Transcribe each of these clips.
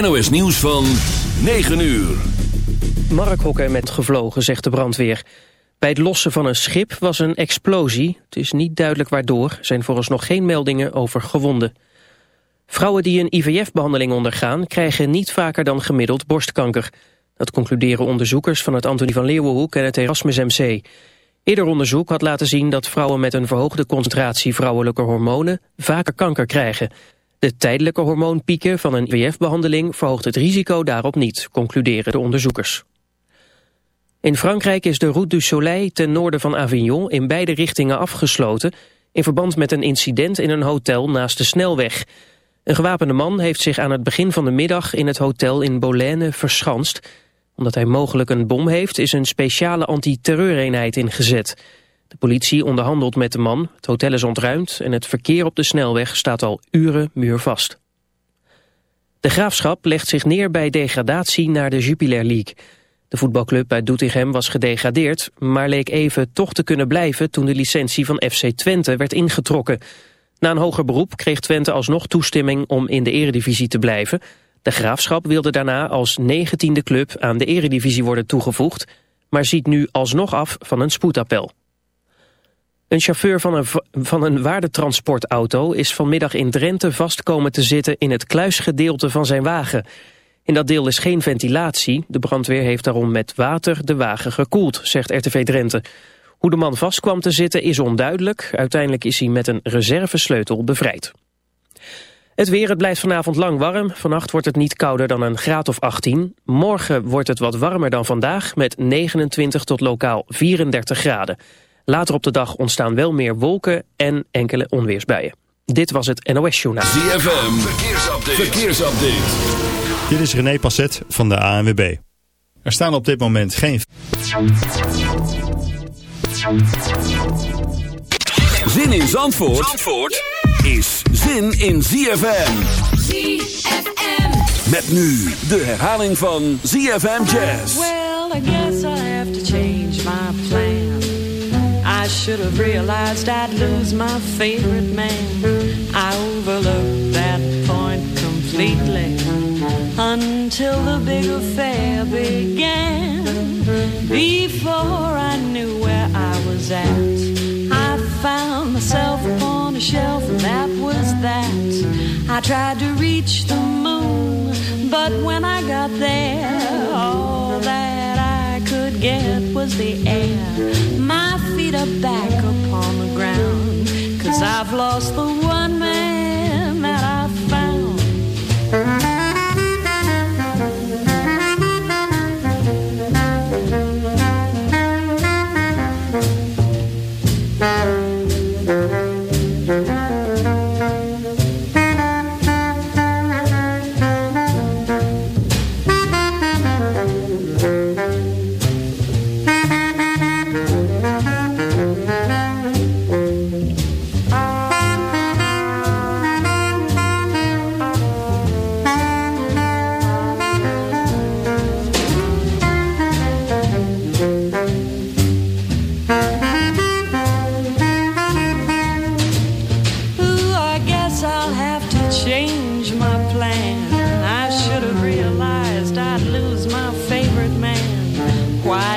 NOS nieuws van 9 uur. Mark Hokker met gevlogen, zegt de brandweer. Bij het lossen van een schip was een explosie. Het is niet duidelijk waardoor. Zijn vooralsnog geen meldingen over gewonden. Vrouwen die een IVF-behandeling ondergaan... krijgen niet vaker dan gemiddeld borstkanker. Dat concluderen onderzoekers van het Antonie van Leeuwenhoek en het Erasmus MC. Eerder onderzoek had laten zien dat vrouwen met een verhoogde concentratie vrouwelijke hormonen vaker kanker krijgen. De tijdelijke hormoonpieken van een IVF-behandeling verhoogt het risico daarop niet, concluderen de onderzoekers. In Frankrijk is de Route du Soleil ten noorden van Avignon in beide richtingen afgesloten in verband met een incident in een hotel naast de snelweg. Een gewapende man heeft zich aan het begin van de middag in het hotel in Bolène verschanst. Omdat hij mogelijk een bom heeft is een speciale antiterreureenheid ingezet. De politie onderhandelt met de man, het hotel is ontruimd en het verkeer op de snelweg staat al uren muurvast. De Graafschap legt zich neer bij degradatie naar de Jupiler League. De voetbalclub uit Doetinchem was gedegradeerd, maar leek even toch te kunnen blijven toen de licentie van FC Twente werd ingetrokken. Na een hoger beroep kreeg Twente alsnog toestemming om in de eredivisie te blijven. De Graafschap wilde daarna als negentiende club aan de eredivisie worden toegevoegd, maar ziet nu alsnog af van een spoedappel. Een chauffeur van een, van een waardetransportauto is vanmiddag in Drenthe vast komen te zitten in het kluisgedeelte van zijn wagen. In dat deel is geen ventilatie. De brandweer heeft daarom met water de wagen gekoeld, zegt RTV Drenthe. Hoe de man vast kwam te zitten is onduidelijk. Uiteindelijk is hij met een reservesleutel bevrijd. Het weer, het blijft vanavond lang warm. Vannacht wordt het niet kouder dan een graad of 18. Morgen wordt het wat warmer dan vandaag met 29 tot lokaal 34 graden. Later op de dag ontstaan wel meer wolken en enkele onweersbuien. Dit was het NOS Journaal. ZFM, verkeersupdate. verkeersupdate. Dit is René Passet van de ANWB. Er staan op dit moment geen... Zin in Zandvoort, Zandvoort is zin in ZFM. ZFM. Met nu de herhaling van ZFM Jazz. Well, I guess I have to change my plan. Should have realized I'd lose my favorite man. I overlooked that point completely until the big affair began. Before I knew where I was at, I found myself upon a shelf, and that was that. I tried to reach the moon, but when I got there, all that I could get was the air. My back upon the ground, cause I've lost the one man that I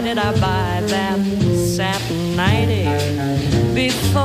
did I buy that satin nightie before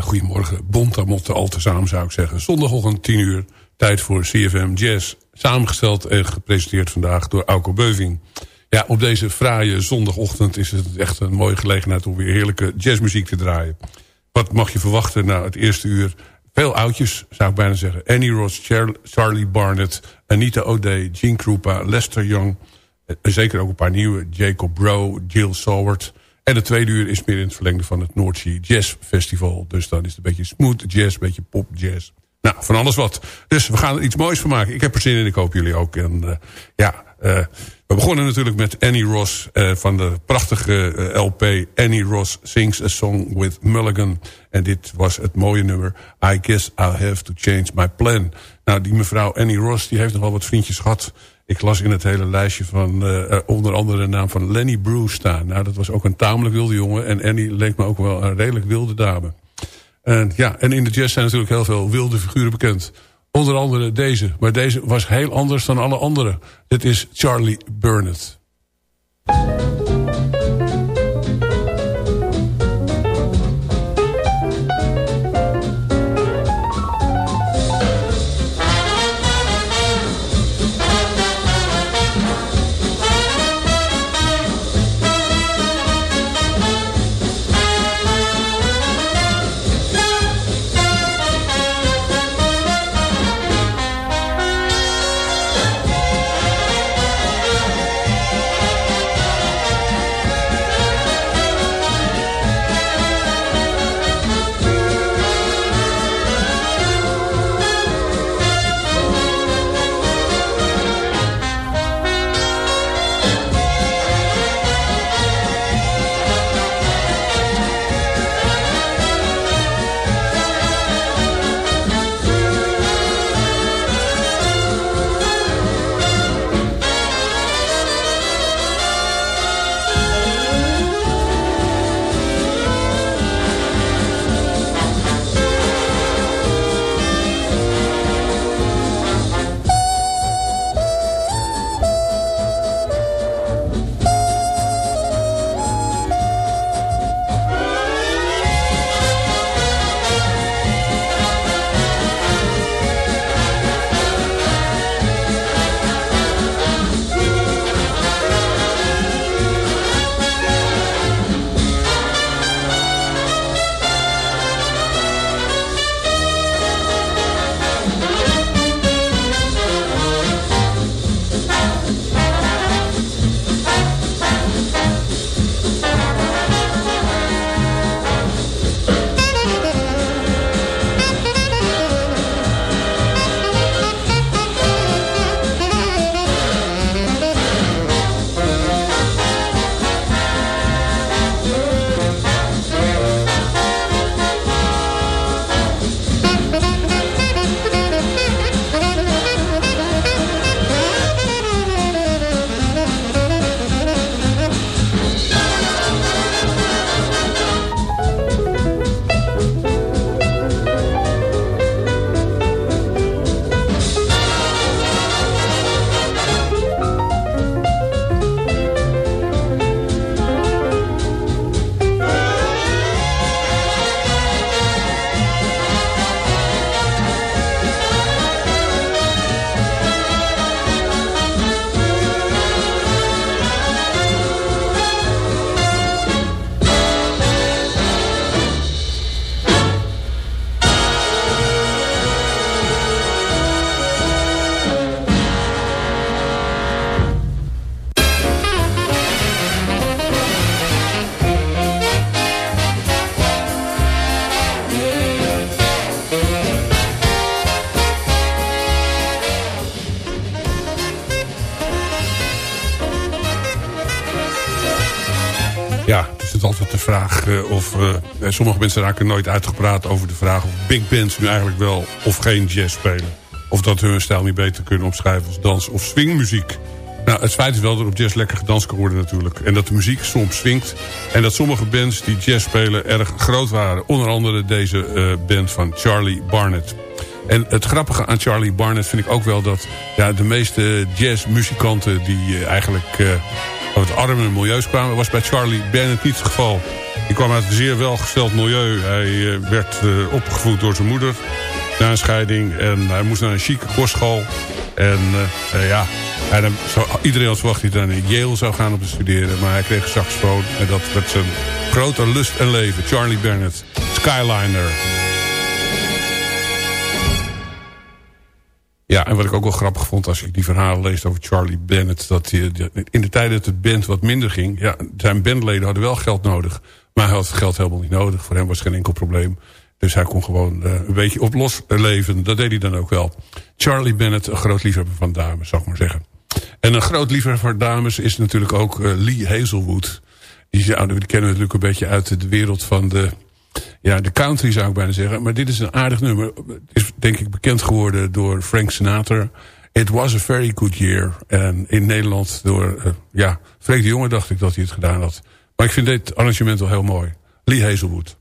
hele goede morgen. Bontamotte al tezamen zou ik zeggen. Zondagochtend 10 uur. Tijd voor CFM Jazz. Samengesteld en gepresenteerd vandaag door Auko Beuving. Ja, op deze fraaie zondagochtend is het echt een mooie gelegenheid... om weer heerlijke jazzmuziek te draaien. Wat mag je verwachten na het eerste uur? veel oudjes, zou ik bijna zeggen. Annie Ross, Char Charlie Barnett, Anita O'Day, Gene Krupa, Lester Young... zeker ook een paar nieuwe, Jacob Bro, Jill Saward... En de tweede uur is meer in het verlengde van het Noordzee Jazz Festival. Dus dan is het een beetje smooth jazz, een beetje pop jazz. Nou, van alles wat. Dus we gaan er iets moois van maken. Ik heb er zin in, ik hoop jullie ook. En uh, ja, uh, we begonnen natuurlijk met Annie Ross uh, van de prachtige LP Annie Ross Sings a Song with Mulligan. En dit was het mooie nummer I Guess I'll Have to Change My Plan. Nou, die mevrouw Annie Ross die heeft nog wel wat vriendjes gehad. Ik las in het hele lijstje van uh, onder andere de naam van Lenny Bruce staan. Nou, dat was ook een tamelijk wilde jongen. En Annie leek me ook wel een redelijk wilde dame. En, ja, en in de jazz zijn natuurlijk heel veel wilde figuren bekend. Onder andere deze. Maar deze was heel anders dan alle andere. Dit is Charlie Burnett. Sommige mensen raken nooit uitgepraat over de vraag... of big bands nu eigenlijk wel of geen jazz spelen. Of dat hun stijl niet beter kunnen opschrijven als dans- of swingmuziek. Nou, het feit is wel dat op jazz lekker gedanst kan worden natuurlijk. En dat de muziek soms swingt. En dat sommige bands die jazz spelen erg groot waren. Onder andere deze uh, band van Charlie Barnett. En het grappige aan Charlie Barnett vind ik ook wel dat... Ja, de meeste jazzmuzikanten die uh, eigenlijk uit het arme milieus kwamen... was bij Charlie Barnett niet het geval. Die kwam uit een zeer welgesteld milieu. Hij eh, werd uh, opgevoed door zijn moeder na een scheiding. En hij moest naar een chique kostschool. En uh, ja, hij, zo, iedereen had verwacht dat hij naar Yale zou gaan om te studeren. Maar hij kreeg een saxofoon. En dat werd zijn grote lust en leven. Charlie Bennett, Skyliner. Ja, en wat ik ook wel grappig vond als ik die verhalen lees over Charlie Bennett... dat hij, in de tijd dat het band wat minder ging... Ja, zijn bandleden hadden wel geld nodig. Maar hij had geld helemaal niet nodig. Voor hem was geen enkel probleem. Dus hij kon gewoon uh, een beetje op los leven. Dat deed hij dan ook wel. Charlie Bennett, een groot liefhebber van dames, zou ik maar zeggen. En een groot liefhebber van dames is natuurlijk ook uh, Lee Hazelwood. Die, die kennen we natuurlijk een beetje uit de wereld van de ja, de country zou ik bijna zeggen. Maar dit is een aardig nummer. Het is denk ik bekend geworden door Frank Sinatra. It was a very good year. En in Nederland door, uh, ja, Freek de Jonge dacht ik dat hij het gedaan had. Maar ik vind dit arrangement wel heel mooi. Lee Hazelwood.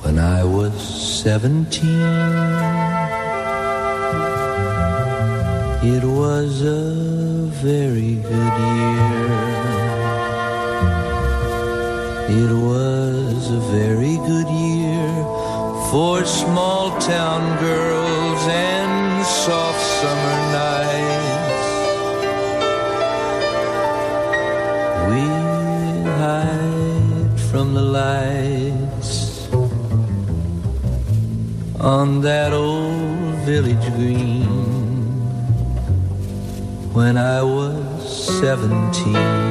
When I was 17 It was a very good year. It was a very good year for small town girls and soft summer nights. We hide from the lights on that old village green when I was seventeen.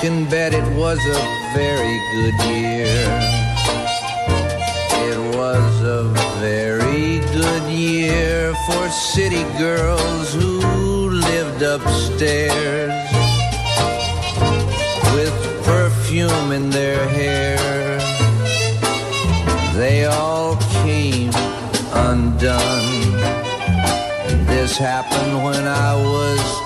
can bet it was a very good year. City girls who lived upstairs with perfume in their hair. They all came undone. This happened when I was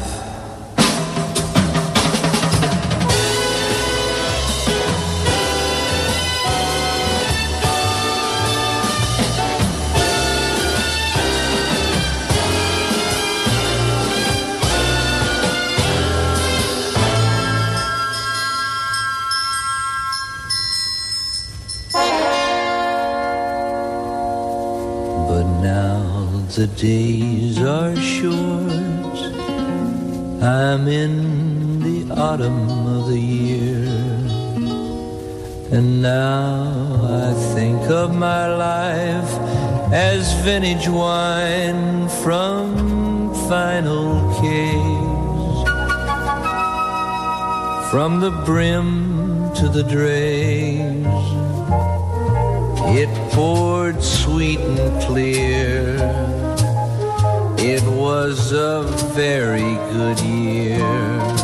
The days are short. I'm in the autumn of the year. And now I think of my life as vintage wine from final caves. From the brim to the dregs, it poured sweet and clear it was a very good year.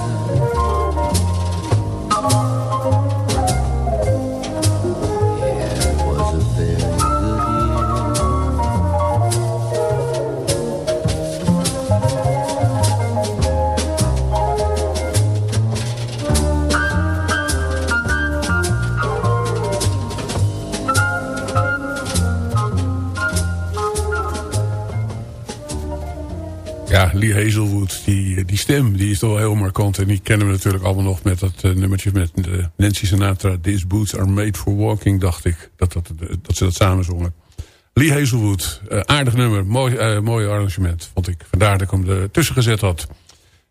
Lee Hazelwood, die, die stem, die is toch wel heel markant. En die kennen we natuurlijk allemaal nog met dat uh, nummertje met uh, Nancy Sinatra. These boots are made for walking, dacht ik. Dat, dat, dat ze dat samen zongen. Lee Hazelwood, aardig nummer, mooi, mooi arrangement, vond ik. Vandaar dat ik hem er tussen gezet had.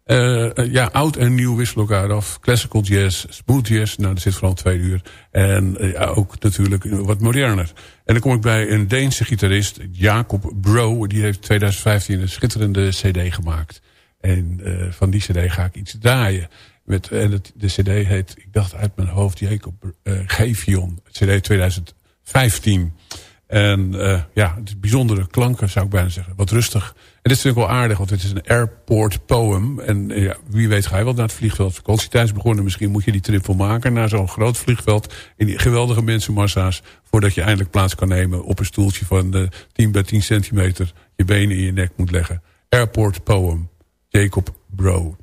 Uh, ja, oud en nieuw wisselen elkaar af. Classical jazz, smooth jazz, nou dat zit vooral twee uur. En ja, ook natuurlijk wat moderner. En dan kom ik bij een Deense gitarist, Jacob Bro. Die heeft 2015 een schitterende cd gemaakt. En van die cd ga ik iets draaien. Met, en de cd heet, ik dacht uit mijn hoofd, Jacob Gevion. CD 2015. En uh, ja, het is bijzondere klanken zou ik bijna zeggen. Wat rustig. En dit vind ik wel aardig, want het is een airport poem. En uh, ja, wie weet ga je wel naar het vliegveld. Vakantietijd is begonnen. Misschien moet je die trip wel maken naar zo'n groot vliegveld. In die geweldige mensenmassa's. Voordat je eindelijk plaats kan nemen op een stoeltje van uh, 10 bij 10 centimeter. Je benen in je nek moet leggen. Airport poem. Jacob Bro.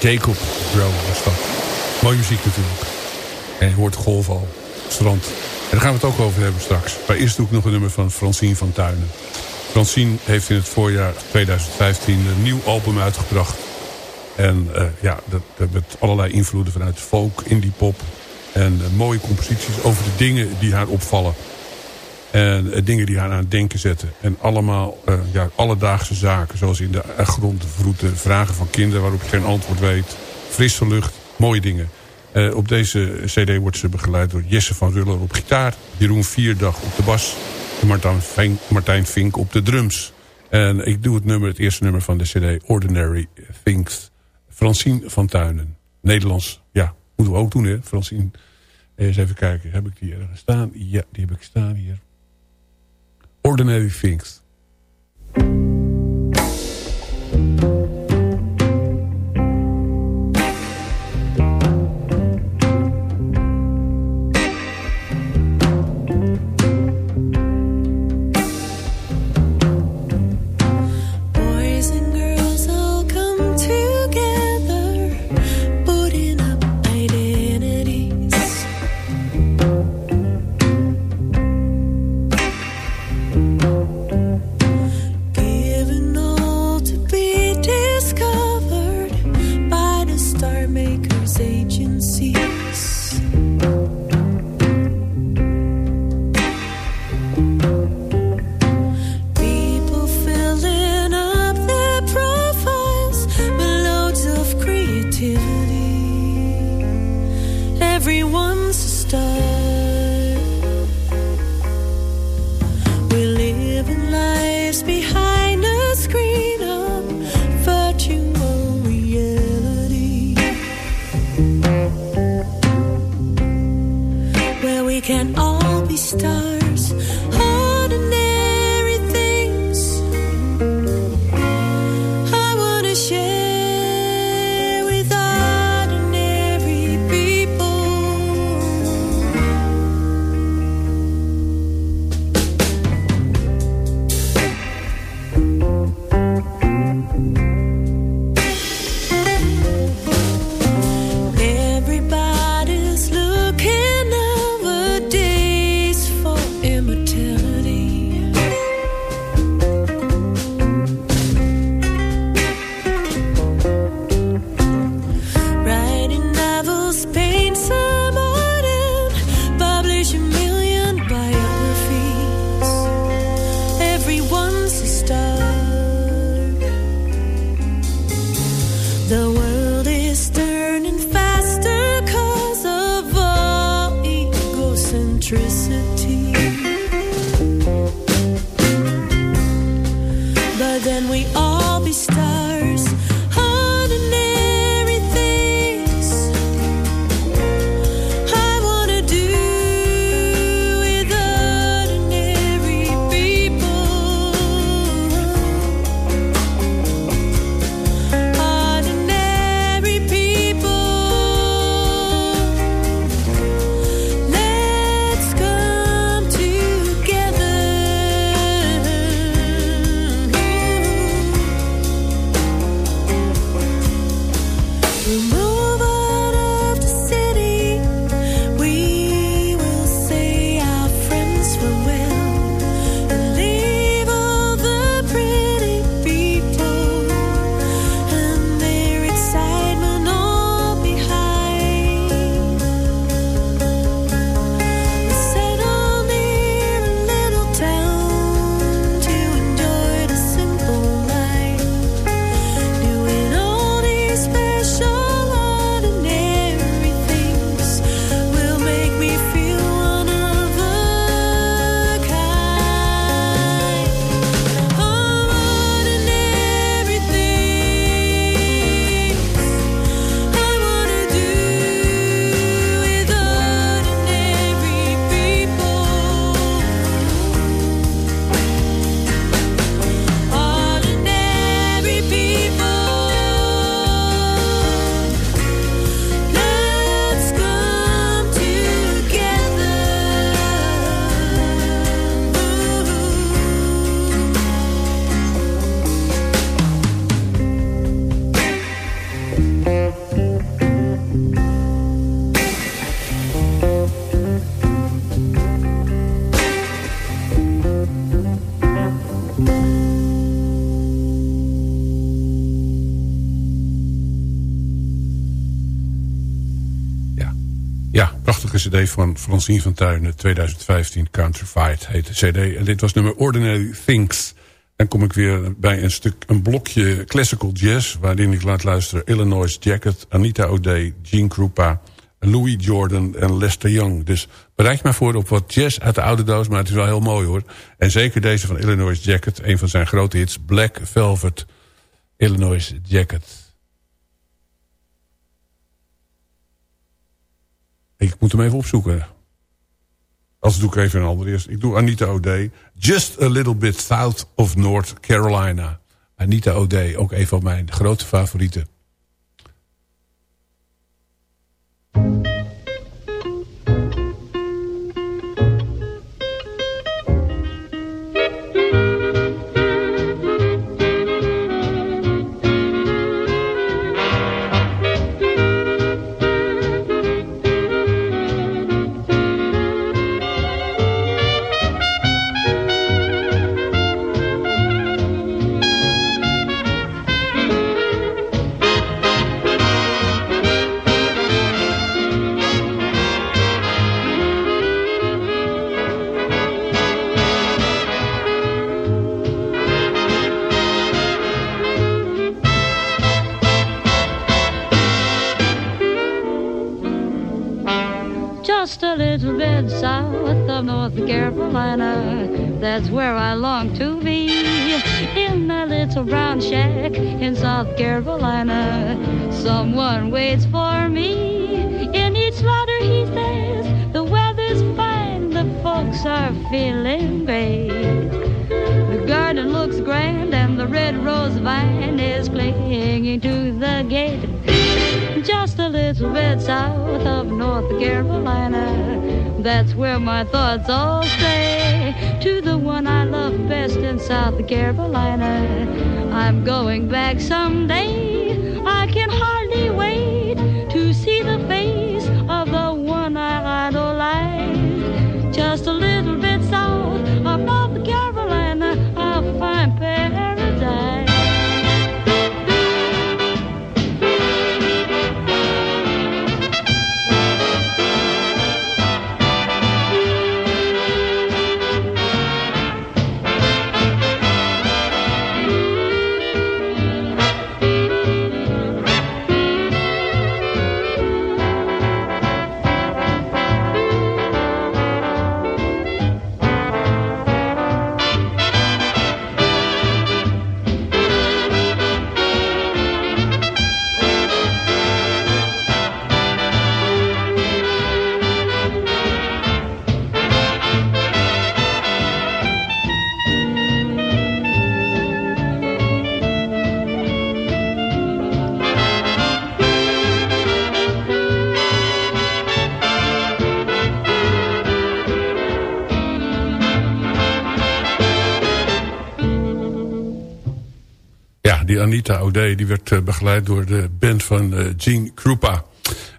Jacob Bro was dat. Mooie muziek natuurlijk. En je hoort golf al. Strand. En daar gaan we het ook over hebben straks. Maar eerst ik nog een nummer van Francine van Tuinen. Francine heeft in het voorjaar 2015 een nieuw album uitgebracht. En uh, ja, dat, dat, met allerlei invloeden vanuit folk, indie pop. En uh, mooie composities over de dingen die haar opvallen. En uh, dingen die haar aan het denken zetten. En allemaal uh, ja, alledaagse zaken. Zoals in de grond vroeten. Vragen van kinderen waarop je geen antwoord weet. Frisse lucht. Mooie dingen. Uh, op deze cd wordt ze begeleid door Jesse van Ruller op gitaar. Jeroen Vierdag op de bas. En Martijn Vink, Martijn Vink op de drums. En ik doe het nummer, het eerste nummer van de cd. Ordinary Things. Francine van Tuinen. Nederlands. Ja, moeten we ook doen hè. Francine. Eens even kijken. Heb ik die ergens staan? Ja, die heb ik staan hier. Ordinary Things. Van Francine van Tuinen, 2015, Counterfight heet de cd. En dit was nummer Ordinary Things. Dan kom ik weer bij een stuk, een blokje classical jazz... waarin ik laat luisteren Illinois Jacket, Anita O'Day, Gene Krupa... Louis Jordan en Lester Young. Dus bereid maar voor op wat jazz uit de oude doos... maar het is wel heel mooi hoor. En zeker deze van Illinois Jacket, een van zijn grote hits... Black Velvet Illinois Jacket. Ik moet hem even opzoeken. Als doe ik even een ander eerst. Ik doe Anita O'Day. Just a little bit south of North Carolina. Anita O'Day, ook een van mijn grote favorieten. South Carolina. Uh, someone waits for me in each slaughter, he says. The weather's fine, the folks are feeling great. The garden looks grand and the red rose vine is clinging to the gate just a little bit south of North Carolina. That's where my thoughts all stray to the one I love best in South Carolina. I'm going back someday. Anita O'Day die werd uh, begeleid door de band van uh, Gene Krupa.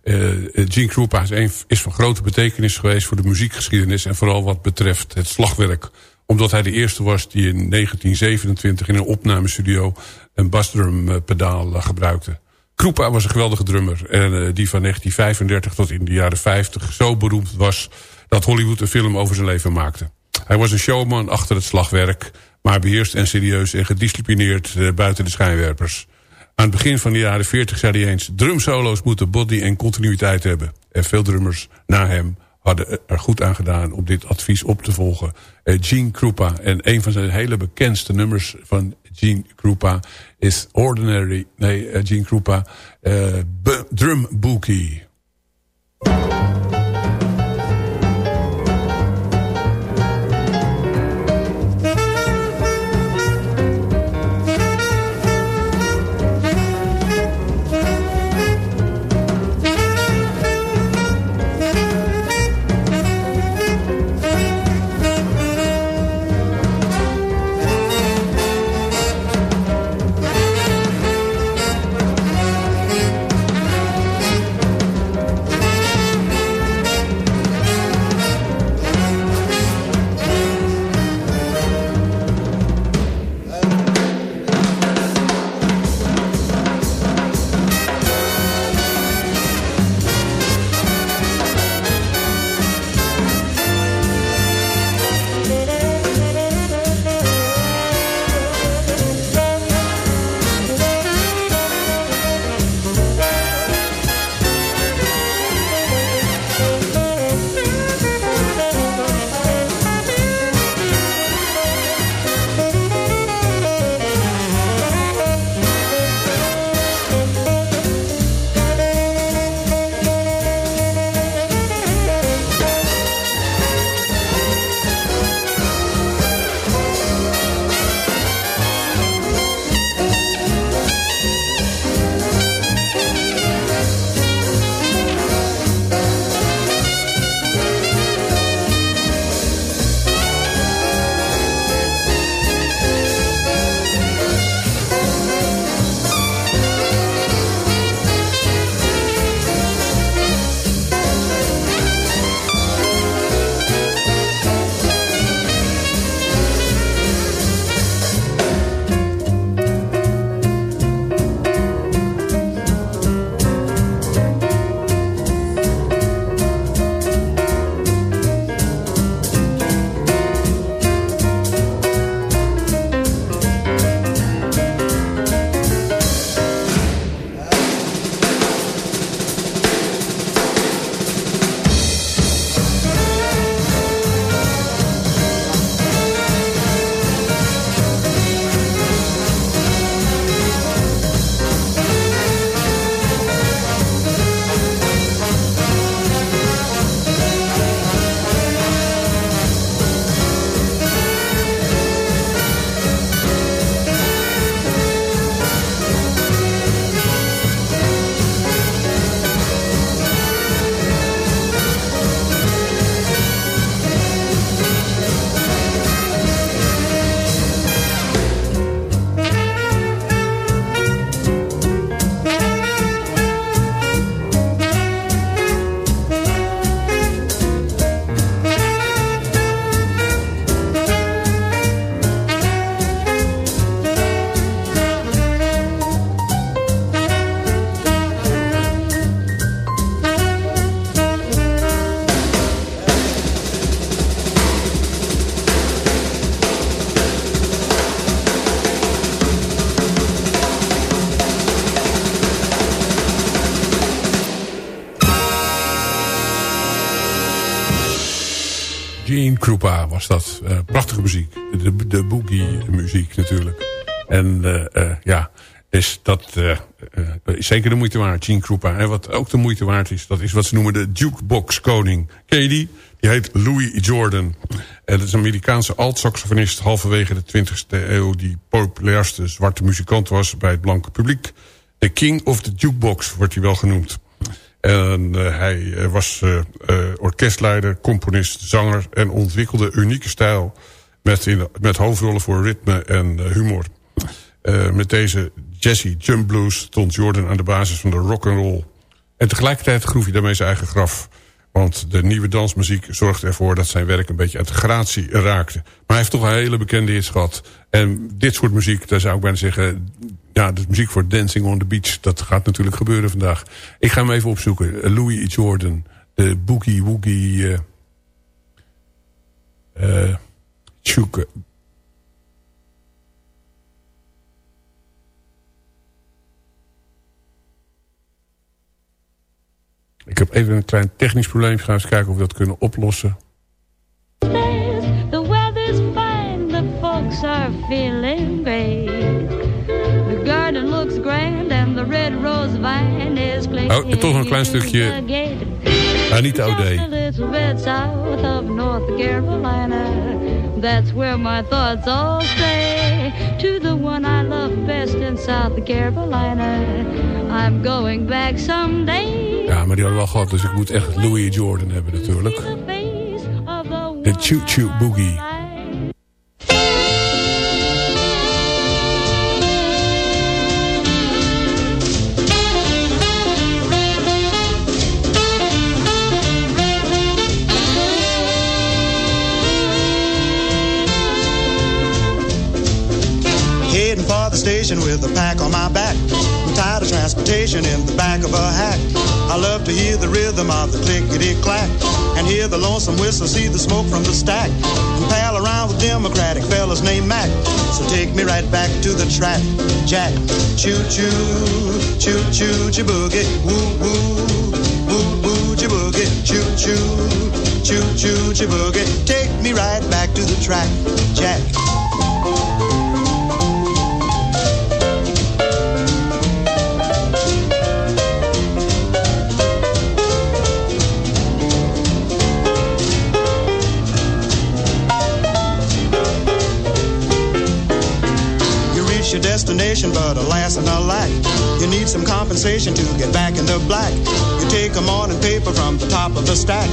Uh, Gene Krupa is, is van grote betekenis geweest voor de muziekgeschiedenis... en vooral wat betreft het slagwerk. Omdat hij de eerste was die in 1927 in een opnamestudio... een bassdrum pedaal gebruikte. Krupa was een geweldige drummer. En die van 1935 tot in de jaren 50 zo beroemd was... dat Hollywood een film over zijn leven maakte. Hij was een showman achter het slagwerk maar beheerst en serieus en gedisciplineerd uh, buiten de schijnwerpers. Aan het begin van de jaren 40 zei hij eens... drumsolo's moeten body en continuïteit hebben. En veel drummers na hem hadden er goed aan gedaan om dit advies op te volgen. Uh, Gene Krupa. En een van zijn hele bekendste nummers van Gene Krupa is Ordinary... Nee, uh, Gene Krupa. Drum Bookie. Krupa was dat. Uh, prachtige muziek. De, de boogie muziek natuurlijk. En uh, uh, ja, is dat zeker de moeite waard, Gene Krupa. En wat ook de moeite waard is, dat is wat ze noemen de jukebox koning. Ken je die? Die heet Louis Jordan. En dat is een Amerikaanse alt-saxofonist halverwege de 20e eeuw... die populairste zwarte muzikant was bij het blanke publiek. De King of the Jukebox wordt hij wel genoemd. En uh, hij was uh, uh, orkestleider, componist, zanger... en ontwikkelde unieke stijl met, in, met hoofdrollen voor ritme en humor. met deze Jesse Jump Blues stond Jordan aan de basis van de rock and roll. En tegelijkertijd groef hij daarmee zijn eigen graf. Want de nieuwe dansmuziek zorgde ervoor dat zijn werk een beetje uit de gratie raakte. Maar hij heeft toch een hele bekende hits gehad. En dit soort muziek, daar zou ik bijna zeggen... Ja, de muziek voor Dancing on the Beach, dat gaat natuurlijk gebeuren vandaag. Ik ga hem even opzoeken. Louis Jordan, de Boogie Woogie... Uh, uh, Ik heb even een klein technisch probleem. Ik ga eens kijken of we dat kunnen oplossen. The weather's fine, the folks are feeling great. The garden looks grand and the red rose vine is playing. Oh, toch een klein stukje. Anita O'Day. Little bit south of North Carolina. That's where my thoughts all stay. To the one I love best in South Carolina. I'm going back someday. Ja, maar die hadden we al gehad, dus ik moet echt Louis Jordan hebben natuurlijk. De Choo Choo Boogie. Station with a pack on my back. I'm tired of transportation in the back of a hack. I love to hear the rhythm of the clickety-clack and hear the lonesome whistle, see the smoke from the stack and pal around with democratic fellas named Mac. So take me right back to the track, Jack. Choo-choo, choo-choo, choo-boogie, woo-woo, woo-woo, choo-boogie, choo-choo, choo-choo, choo-boogie. Take me right back to the track, Jack. Destination, but alas and alack, you need some compensation to get back in the black. You take a morning paper from the top of the stack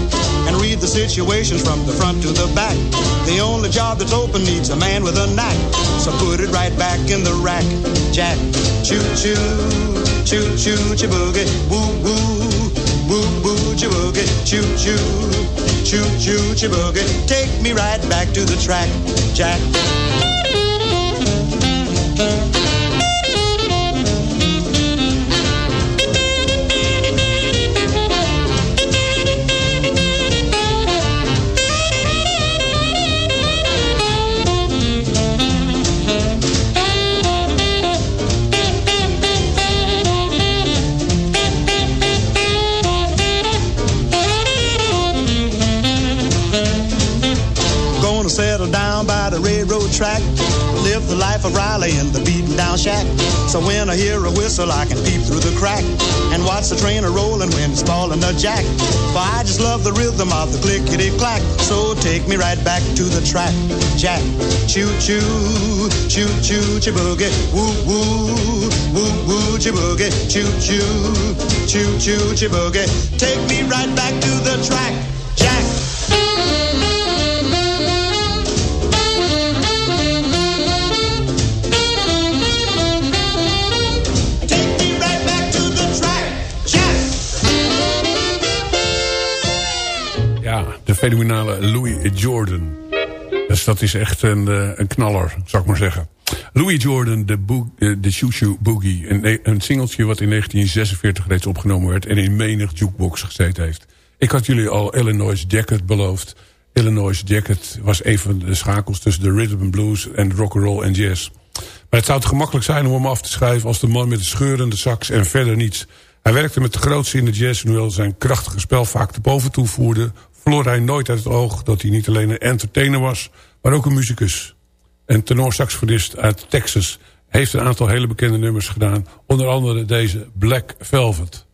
and read the situations from the front to the back. The only job that's open needs a man with a knack, so put it right back in the rack. Jack, choo choo, choo choo, chiboogie, woo woo, woo woo, chiboogie, choo choo, choo choo, chiboogie. Take me right back to the track, Jack. Track. Live the life of Riley in the beaten down shack. So when I hear a whistle, I can peep through the crack and watch the train a rolling when it's falling a jack. For I just love the rhythm of the clickety clack. So take me right back to the track, Jack. Choo choo, choo choo, chiboogie, woo woo, woo woo, chiboogie, choo choo, choo choo, chiboogie. Take me right back to the track, fenomenale Louis Jordan. Dus dat is echt een, uh, een knaller, zou ik maar zeggen. Louis Jordan, de, Shoo Shoo Boogie. Een, singeltje wat in 1946 reeds opgenomen werd... en in menig jukebox gezeten heeft. Ik had jullie al Illinois Jacket beloofd. Illinois Jacket was een van de schakels tussen de rhythm and blues... en rock and roll en jazz. Maar het zou het gemakkelijk zijn om hem af te schrijven... als de man met de scheurende sax en verder niets. Hij werkte met de grootste in de jazz... hoewel zijn krachtige spel vaak de boven voerde verloor hij nooit uit het oog dat hij niet alleen een entertainer was... maar ook een muzikus. En tenorsaxofonist uit Texas heeft een aantal hele bekende nummers gedaan. Onder andere deze Black Velvet.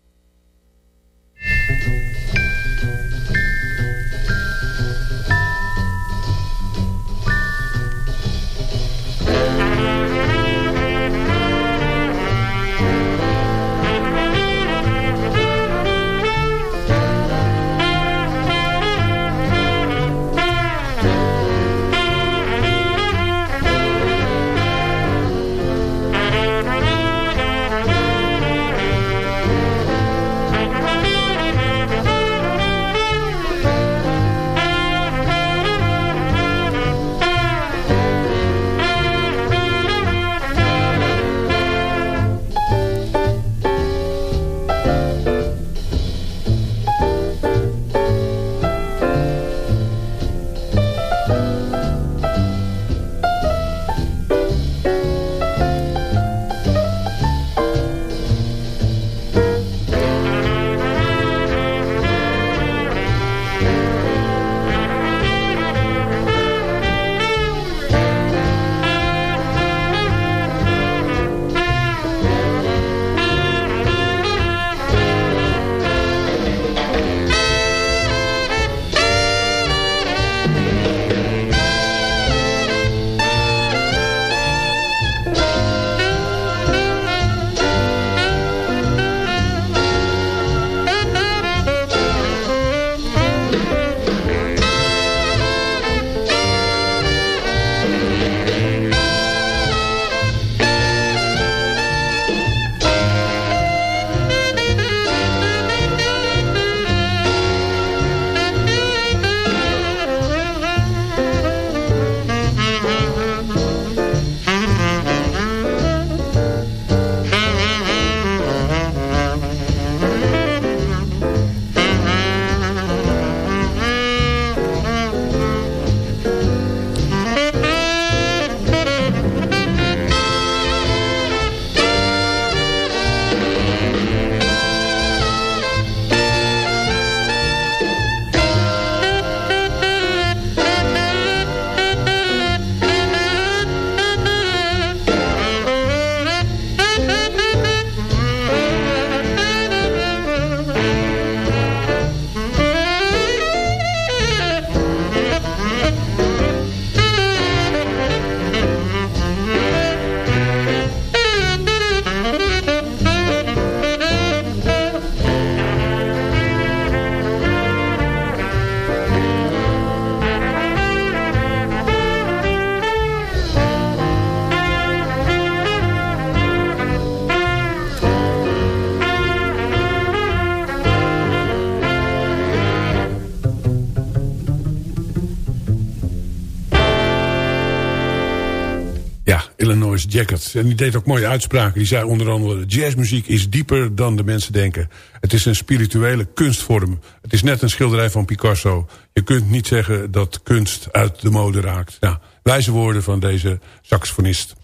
Jacket. En die deed ook mooie uitspraken. Die zei onder andere... jazzmuziek is dieper dan de mensen denken. Het is een spirituele kunstvorm. Het is net een schilderij van Picasso. Je kunt niet zeggen dat kunst uit de mode raakt. Nou, wijze woorden van deze saxofonist.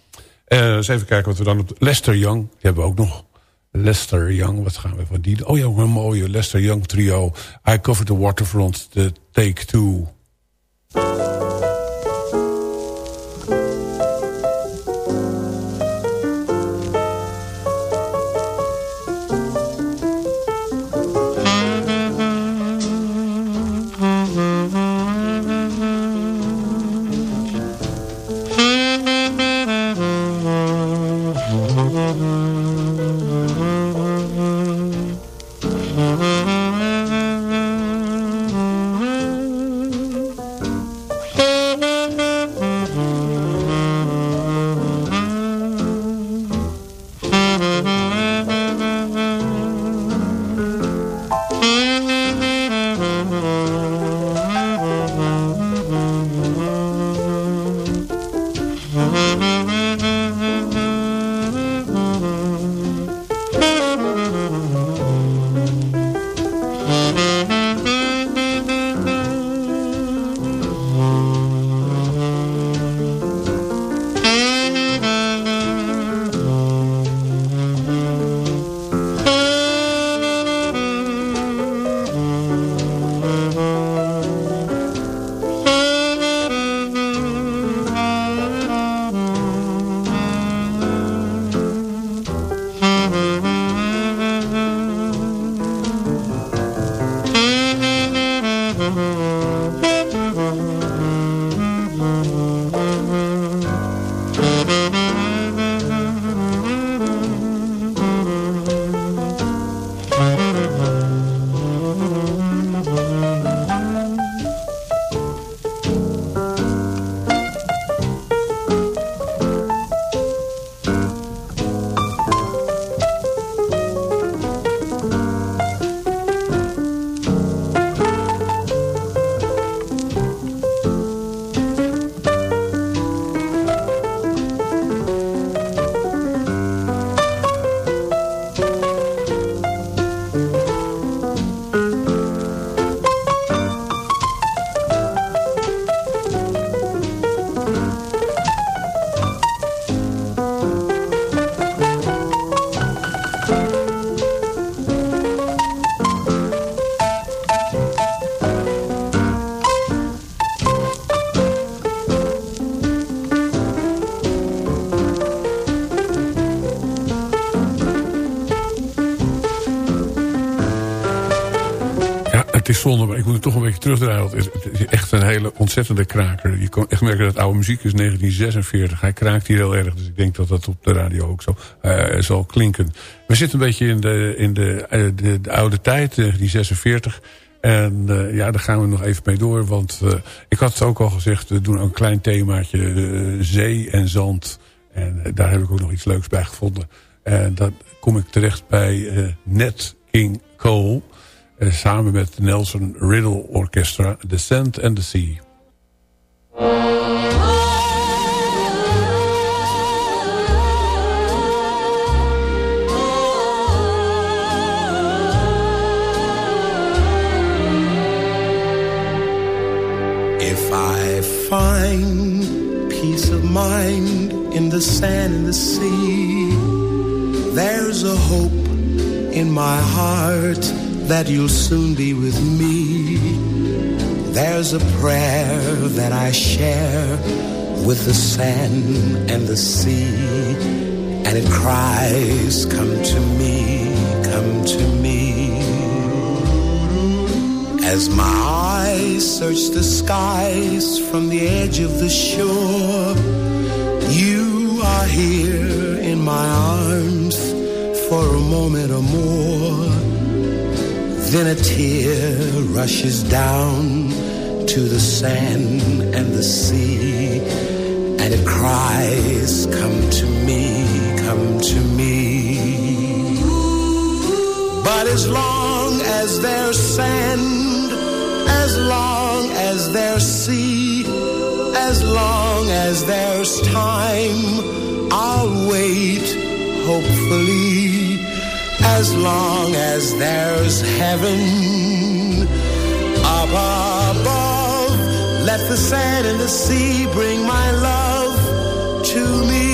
Uh, eens even kijken wat we dan op... Lester Young, die hebben we ook nog. Lester Young, wat gaan we van die... Oh ja, een mooie Lester Young trio. I Covered the Waterfront, the Take Two... Echt een hele ontzettende kraker. Je kan echt merken dat oude muziek is 1946. Hij kraakt hier heel erg, dus ik denk dat dat op de radio ook zo uh, zal klinken. We zitten een beetje in de, in de, uh, de, de, oude tijd, 1946. En uh, ja, daar gaan we nog even mee door. Want ik had het ook al gezegd, we doen een klein themaatje zee en zand. En daar heb ik ook nog iets leuks bij gevonden. En dan kom ik terecht bij Nat King Cole... Eh, samen met Nelson Riddle Orchestra, The Sand and the Sea. If I find peace of mind in the sand and the sea, there's a hope in my heart that you'll soon be with me. There's a prayer that I share with the sand and the sea, and it cries, Come to me, come to me. As my eyes search the skies from the edge of the shore, you are here in my arms for a moment or more then a tear rushes down to the sand and the sea, and it cries, Come to me, come to me. But as long as there's sand, as long as there's sea, as long as there's time, I'll wait hopefully as long as there's heaven up above. Let the sand and the sea bring my love to me.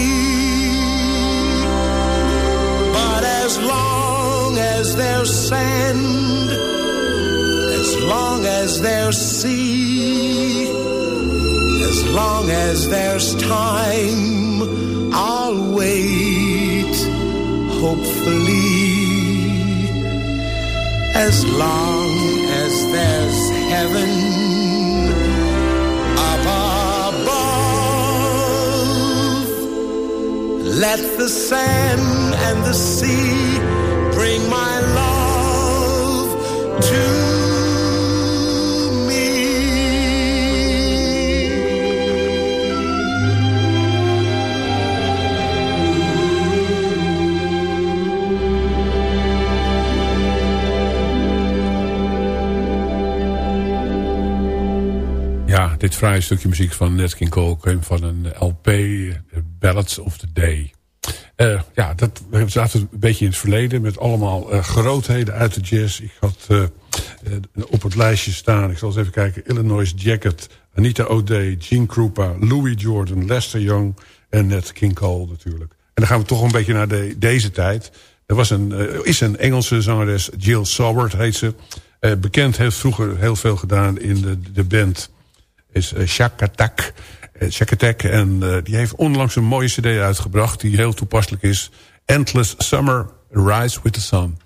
But as long as there's sand, as long as there's sea, as long as there's time, I'll wait hopefully as long as there's heaven. Let the sand and the sea bring my love to dit fraaie stukje muziek van Nat King Cole van een LP, Ballads of the Day. Uh, ja, dat, we zaten een beetje in het verleden met allemaal uh, grootheden uit de jazz. Ik had uh, op het lijstje staan, ik zal eens even kijken... Illinois Jacket, Anita O'Day, Gene Krupa, Louis Jordan, Lester Young en Nat King Cole natuurlijk. En dan gaan we toch een beetje naar de, deze tijd. Er was een, is een Engelse zangeres, Jill Sobert heet ze. bekend, heeft vroeger heel veel gedaan in de, de band is uh, Shakatak. Uh, En uh, die heeft onlangs een mooie cd uitgebracht die heel toepasselijk is. Endless Summer, Rise with the Sun.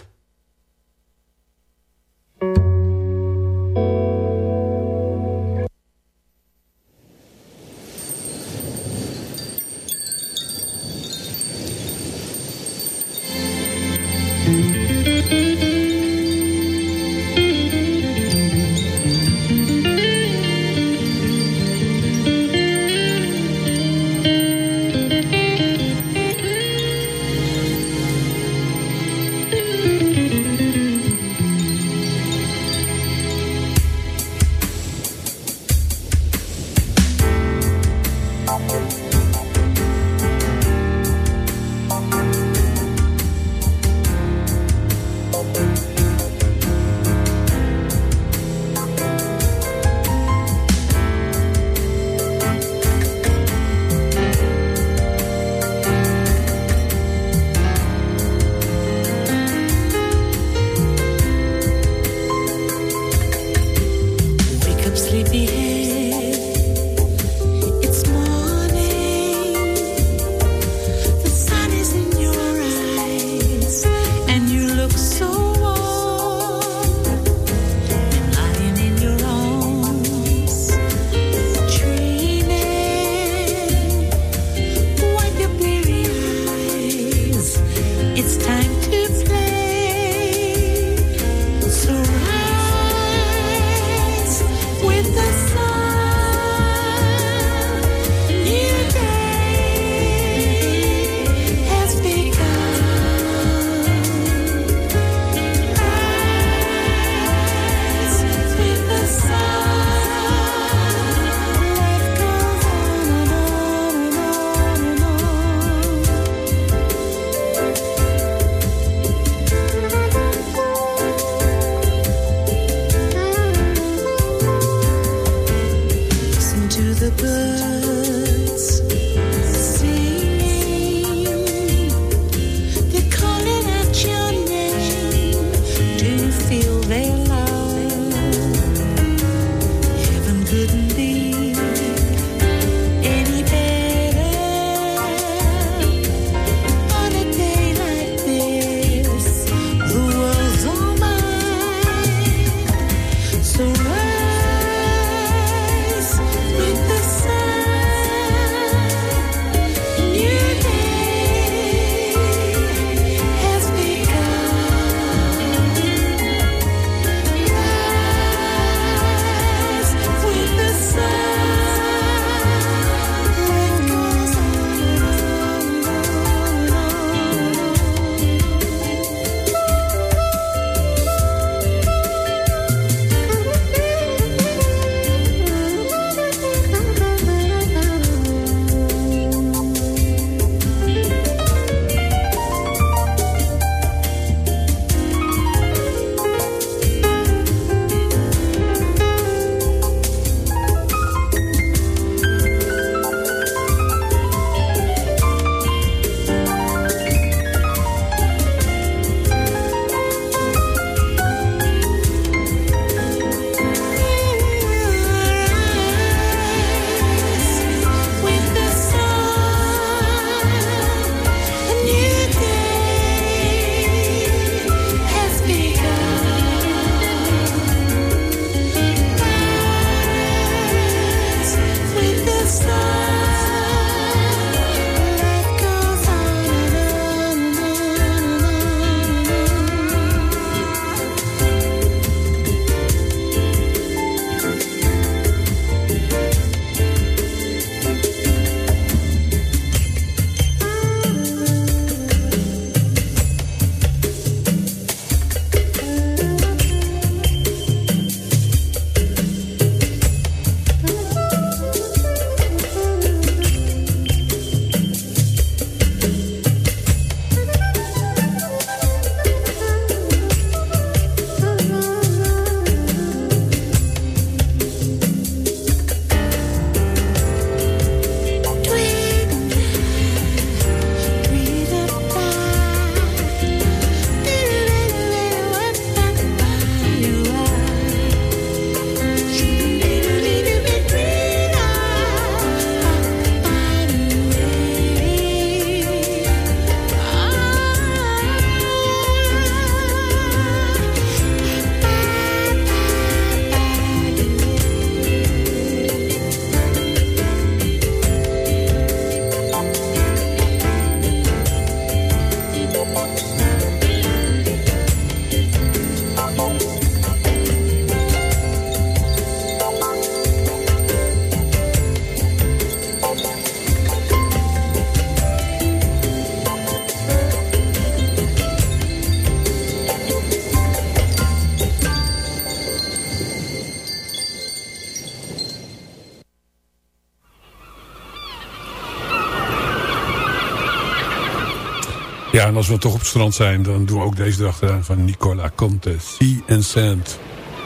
En als we toch op het strand zijn, dan doen we ook deze dag eraan van Nicola Conte. Sea and Sand.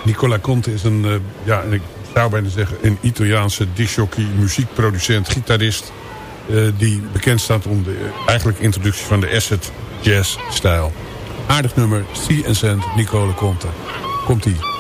Nicola Conte is een, uh, ja, ik zou bijna zeggen, een Italiaanse disjockey, muziekproducent, gitarist. Uh, die bekend staat om de eigenlijk introductie van de acid jazz stijl. Aardig nummer, Sea and Sand, Nicola Conte. Komt-ie.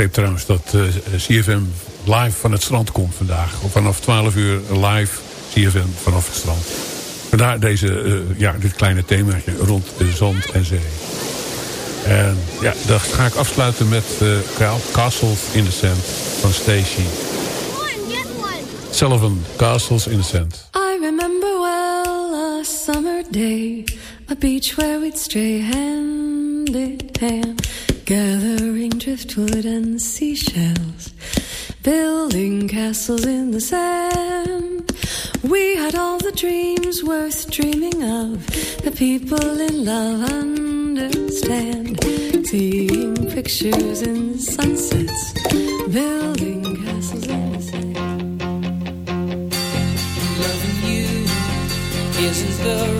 Begreep trouwens dat eh, CFM live van het strand komt vandaag. Vanaf 12 uur live CFM vanaf het strand. Vandaar deze, eh, ja, dit kleine themaatje rond de zand en zee. En ja, dan ga ik afsluiten met uh, Castles in the Sand van Stacy. Sullivan, Castles in the Sand. I remember well a summer day, a beach where we'd stray hand in hand, gathering driftwood and seashells, building castles in the sand. We had all the dreams worth dreaming of, the people in love understand, seeing pictures in sunsets, building castles in the sand. Loving you isn't the